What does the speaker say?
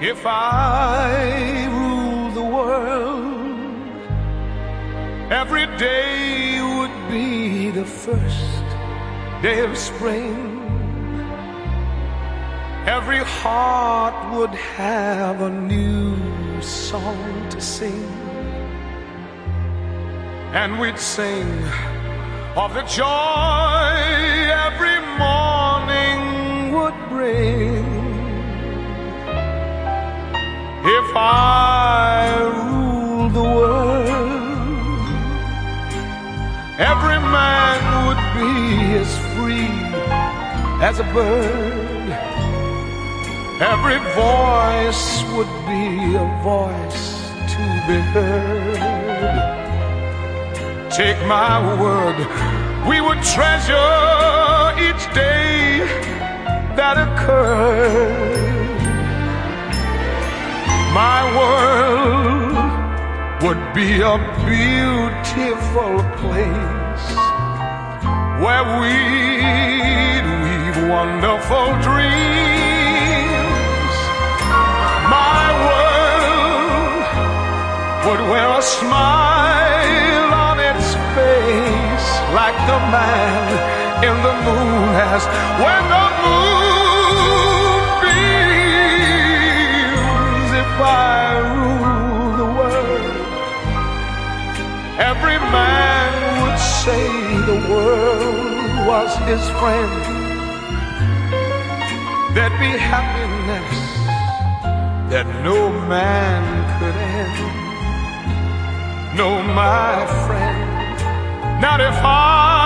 If I rule the world, every day would be the first day of spring. Every heart would have a new song to sing. And we'd sing of the joy every man would be as free as a bird. Every voice would be a voice to be heard. Take my word, we would treasure each day that occurred my world would be a beautiful place where we'd weave wonderful dreams. My world would wear a smile on its face like the man in the moon has when the every man would say the world was his friend. There'd be happiness that no man could end. No, my friend, not if I